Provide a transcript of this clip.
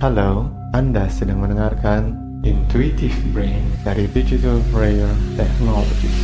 Halo, Anda sedang mendengarkan Intuitive Brain dari Digital Prayer Technologies.